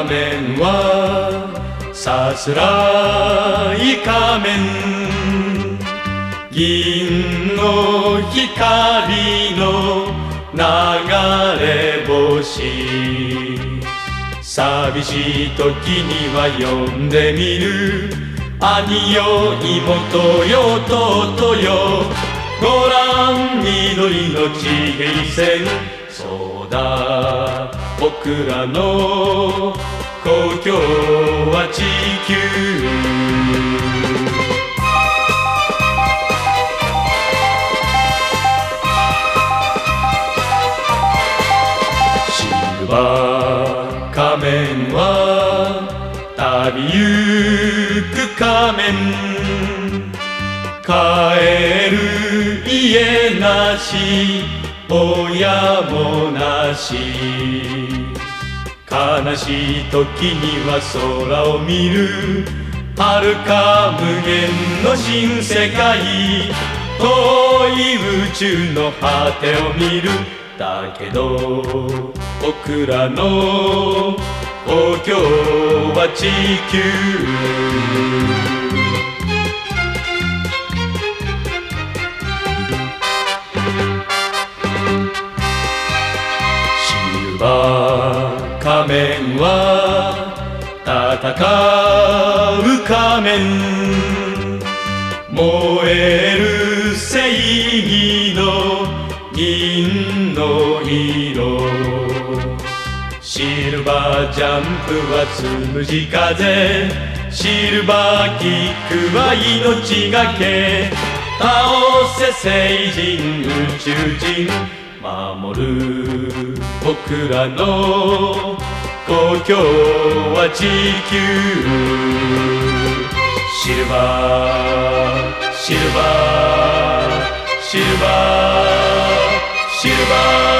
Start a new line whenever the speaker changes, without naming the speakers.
仮面はさすらい仮面。銀の光の流れ星。寂しい時には呼んでみる。兄よ妹よ弟よ。ご覧緑の地平線。そうだ。僕らの故郷は地球。シルバー仮面は旅ゆく仮面。帰る家なし。親もなし。悲しい時には空を見る。遥か無限の新世界。遠い宇宙の果てを見る。だけど僕らの故郷は地球。シルバー仮面は戦う仮面。燃える正義の銀の色。シルバージャンプはつむじ風。シルバーキックは命がけ。倒せ聖人宇宙人。守る僕らの故郷は地球。シルバーシルバーシルバーシルバー。